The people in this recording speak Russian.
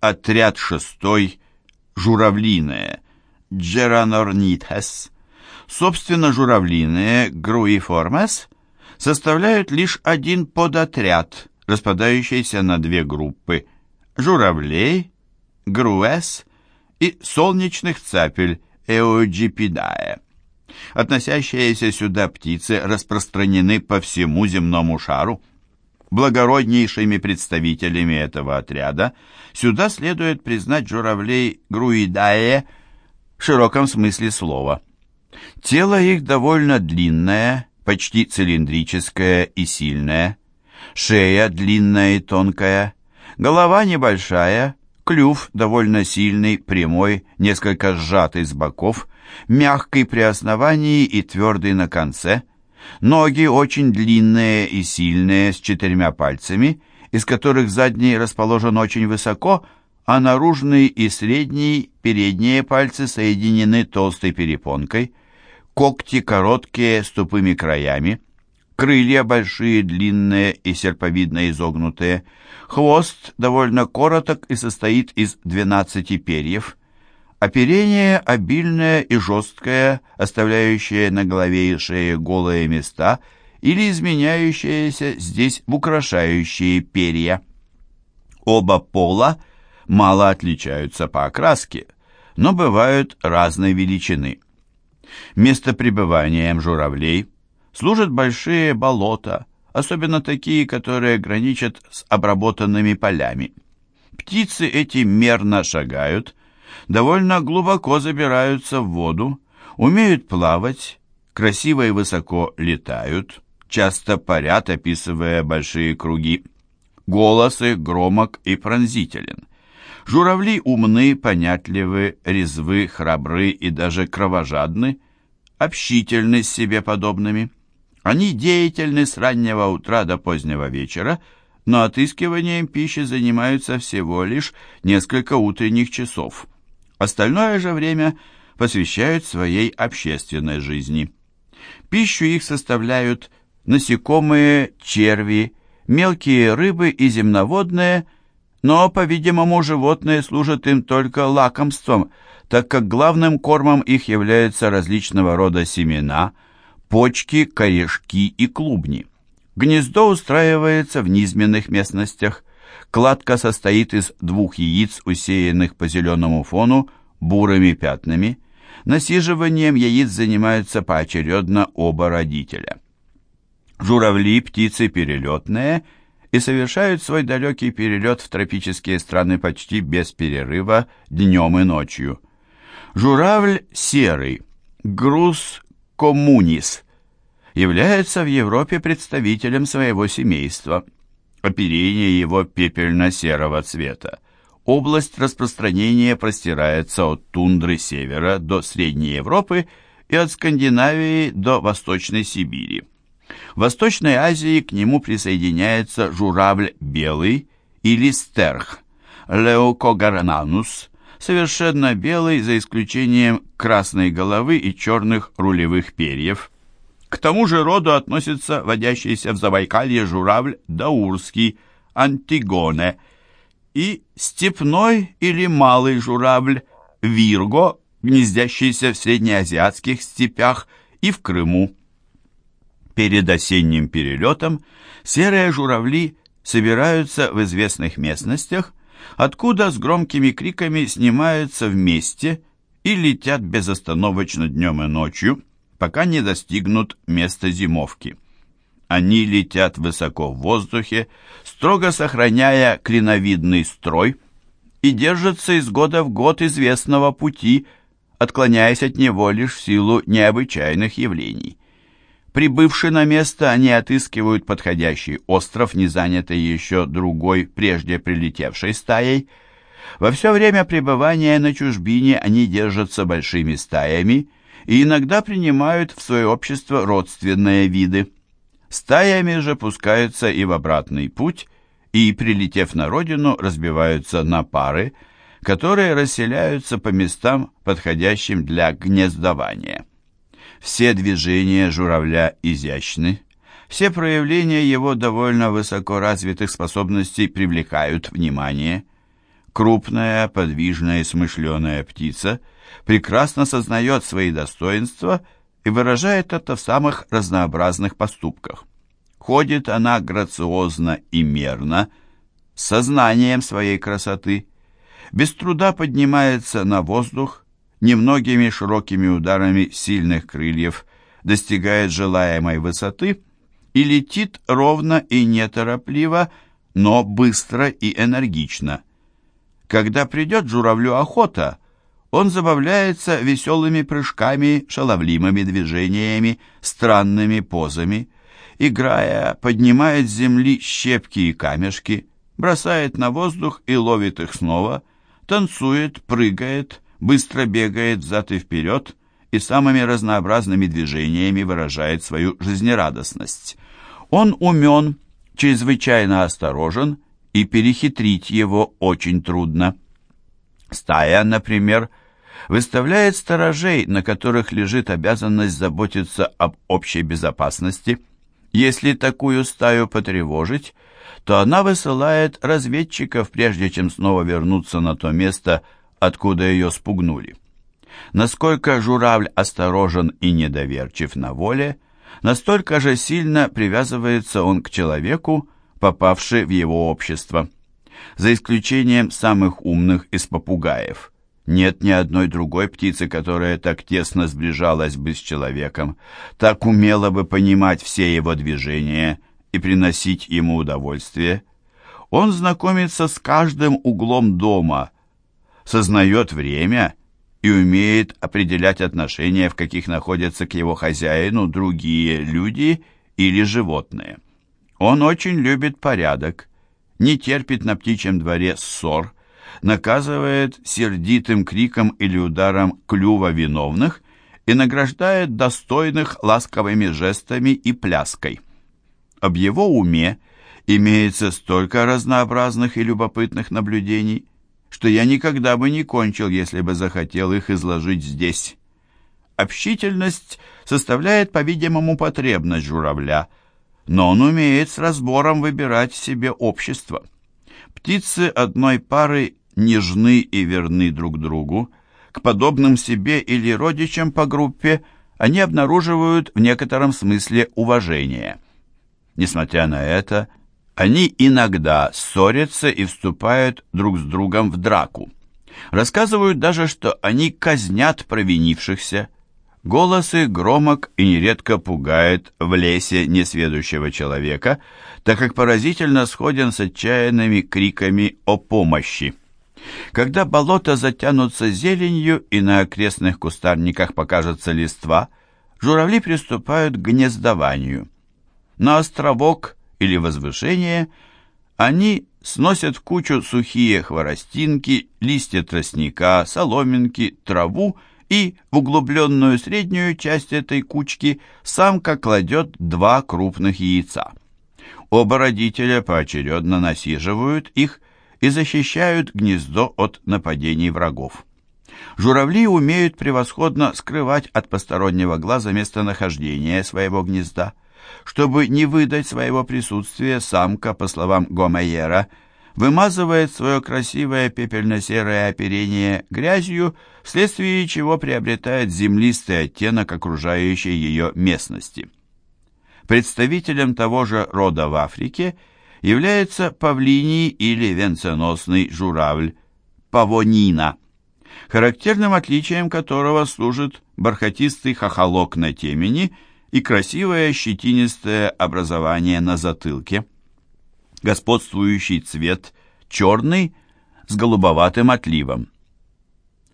отряд шестой, журавлиные, Джеранорнитхес. Собственно, журавлиные, Груиформес, составляют лишь один подотряд, распадающийся на две группы – журавлей, груэс и солнечных цапель, эоджипидае. Относящиеся сюда птицы распространены по всему земному шару. Благороднейшими представителями этого отряда сюда следует признать журавлей груидае в широком смысле слова. Тело их довольно длинное, почти цилиндрическое и сильное, шея длинная и тонкая, голова небольшая, клюв довольно сильный, прямой, несколько сжатый с боков, мягкий при основании и твердый на конце, ноги очень длинные и сильные, с четырьмя пальцами, из которых задний расположен очень высоко, а наружный и средний, передние пальцы соединены толстой перепонкой, когти короткие с тупыми краями, крылья большие, длинные и серповидно изогнутые, хвост довольно короток и состоит из 12 перьев, Оперение обильное и жесткое, оставляющее на голове и шее голые места или изменяющееся здесь в украшающие перья. Оба пола мало отличаются по окраске, но бывают разной величины. Место пребывания журавлей служат большие болота, особенно такие, которые граничат с обработанными полями. Птицы эти мерно шагают, довольно глубоко забираются в воду, умеют плавать, красиво и высоко летают, часто парят, описывая большие круги. Голос их громок и пронзителен. Журавли умны, понятливы, резвы, храбры и даже кровожадны, общительны с себе подобными. Они деятельны с раннего утра до позднего вечера, но отыскиванием пищи занимаются всего лишь несколько утренних часов. Остальное же время посвящают своей общественной жизни. Пищу их составляют насекомые, черви, мелкие рыбы и земноводные, но, по-видимому, животные служат им только лакомством, так как главным кормом их являются различного рода семена, почки, корешки и клубни. Гнездо устраивается в низменных местностях, Кладка состоит из двух яиц, усеянных по зеленому фону бурыми пятнами. Насиживанием яиц занимаются поочередно оба родителя. Журавли – птицы перелетные и совершают свой далекий перелет в тропические страны почти без перерыва днем и ночью. Журавль серый, груз коммунис, является в Европе представителем своего семейства – Оперение его пепельно-серого цвета. Область распространения простирается от тундры севера до Средней Европы и от Скандинавии до Восточной Сибири. В Восточной Азии к нему присоединяется журавль белый или стерх, леукогарнанус, совершенно белый за исключением красной головы и черных рулевых перьев. К тому же роду относится водящийся в Забайкалье журавль даурский, антигоне, и степной или малый журавль вирго, гнездящийся в среднеазиатских степях и в Крыму. Перед осенним перелетом серые журавли собираются в известных местностях, откуда с громкими криками снимаются вместе и летят безостановочно днем и ночью, пока не достигнут места зимовки. Они летят высоко в воздухе, строго сохраняя клиновидный строй, и держатся из года в год известного пути, отклоняясь от него лишь в силу необычайных явлений. Прибывши на место, они отыскивают подходящий остров, не занятый еще другой, прежде прилетевшей стаей. Во все время пребывания на чужбине они держатся большими стаями и иногда принимают в свое общество родственные виды. Стаями же пускаются и в обратный путь, и, прилетев на родину, разбиваются на пары, которые расселяются по местам, подходящим для гнездования. Все движения журавля изящны, все проявления его довольно высоко развитых способностей привлекают внимание. Крупная, подвижная и смышленая птица прекрасно сознает свои достоинства и выражает это в самых разнообразных поступках. Ходит она грациозно и мерно, с сознанием своей красоты, без труда поднимается на воздух, немногими широкими ударами сильных крыльев достигает желаемой высоты и летит ровно и неторопливо, но быстро и энергично. Когда придет журавлю охота, он забавляется веселыми прыжками, шаловливыми движениями, странными позами. Играя, поднимает с земли щепки и камешки, бросает на воздух и ловит их снова, танцует, прыгает, быстро бегает взад и вперед и самыми разнообразными движениями выражает свою жизнерадостность. Он умен, чрезвычайно осторожен, и перехитрить его очень трудно. Стая, например, выставляет сторожей, на которых лежит обязанность заботиться об общей безопасности. Если такую стаю потревожить, то она высылает разведчиков, прежде чем снова вернуться на то место, откуда ее спугнули. Насколько журавль осторожен и недоверчив на воле, настолько же сильно привязывается он к человеку, попавший в его общество. За исключением самых умных из попугаев. Нет ни одной другой птицы, которая так тесно сближалась бы с человеком, так умела бы понимать все его движения и приносить ему удовольствие. Он знакомится с каждым углом дома, сознает время и умеет определять отношения, в каких находятся к его хозяину другие люди или животные. Он очень любит порядок, не терпит на птичьем дворе ссор, наказывает сердитым криком или ударом клюва виновных и награждает достойных ласковыми жестами и пляской. Об его уме имеется столько разнообразных и любопытных наблюдений, что я никогда бы не кончил, если бы захотел их изложить здесь. Общительность составляет, по-видимому, потребность журавля, но он умеет с разбором выбирать себе общество. Птицы одной пары нежны и верны друг другу, к подобным себе или родичам по группе они обнаруживают в некотором смысле уважение. Несмотря на это, они иногда ссорятся и вступают друг с другом в драку. Рассказывают даже, что они казнят провинившихся. Голос их громок и нередко пугает в лесе несведущего человека, так как поразительно сходен с отчаянными криками о помощи. Когда болота затянутся зеленью и на окрестных кустарниках покажется листва, журавли приступают к гнездованию. На островок или возвышение, они сносят в кучу сухие хворостинки, листья тростника, соломинки, траву и в углубленную среднюю часть этой кучки самка кладет два крупных яйца. Оба родителя поочередно насиживают их и защищают гнездо от нападений врагов. Журавли умеют превосходно скрывать от постороннего глаза местонахождение своего гнезда. Чтобы не выдать своего присутствия, самка, по словам Гомейера, вымазывает свое красивое пепельно-серое оперение грязью, вследствие чего приобретает землистый оттенок окружающей ее местности. Представителем того же рода в Африке является павлиний или венценосный журавль, павонина, характерным отличием которого служит бархатистый хохолок на темени – и красивое щетинистое образование на затылке. Господствующий цвет черный с голубоватым отливом.